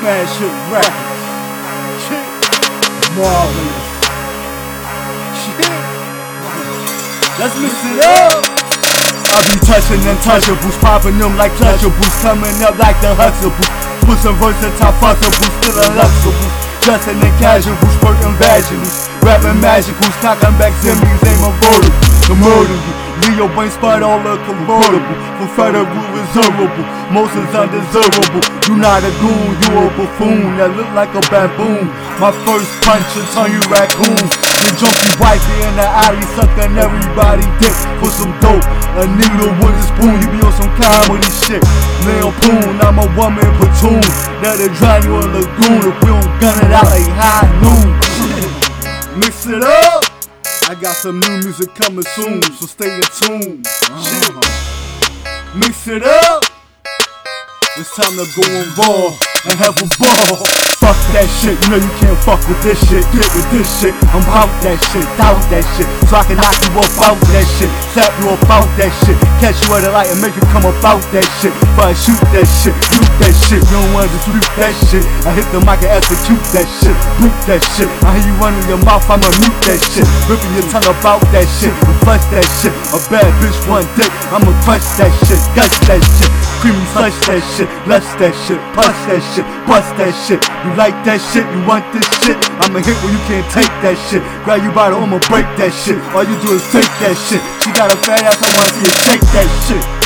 Hit Records. Marvelous. Let's mix it up. I be touching untouchables, popping them like clutchables, coming up like the Huxtables. Put some versatile fuckables, still a unluxables. Dressing in casuals, working vaginals, rapping magicals, cocking back semis, aim avoidable. To murder you, Leo brain spot all the convertible, for federal reservable, most is undesirable. You not a goon, you a buffoon that look like a baboon. My first punch will turn you raccoon. The junkie wifey in the alley sucking everybody dick for some dope. A needle with a spoon, you on some comedy shit. Lil Poon, I'm a woman platoon. That'll drown you a lagoon if we don't gun it out like high noon. Mix it up. I got some new music coming soon, so stay in tune. Shit. Mix it up. It's time to go on raw and have a ball. Fuck that shit, you know you can't fuck with this shit. Get with this shit, I'm about that shit, doubt that shit. So I can knock you up out that shit, slap you about that shit. Catch you at a light and make you come about that shit. But I shoot that shit, shoot that shit. You don't wanna dispute that shit. I hit the mic and execute that shit, boot that shit. I hear you running your mouth, I'ma mute that shit. Ripping your tongue about that shit, and flush that shit. A bad bitch one day, I'ma crush that shit, gush that shit. Creamy slush that shit, lush that shit, push that shit, bust that shit. You like that shit? You want this shit? I'ma hit where you can't take that shit. Grab you by the arm, I'ma break that shit. All you do is take that shit. She got a fat ass, I wanna see you shake that shit.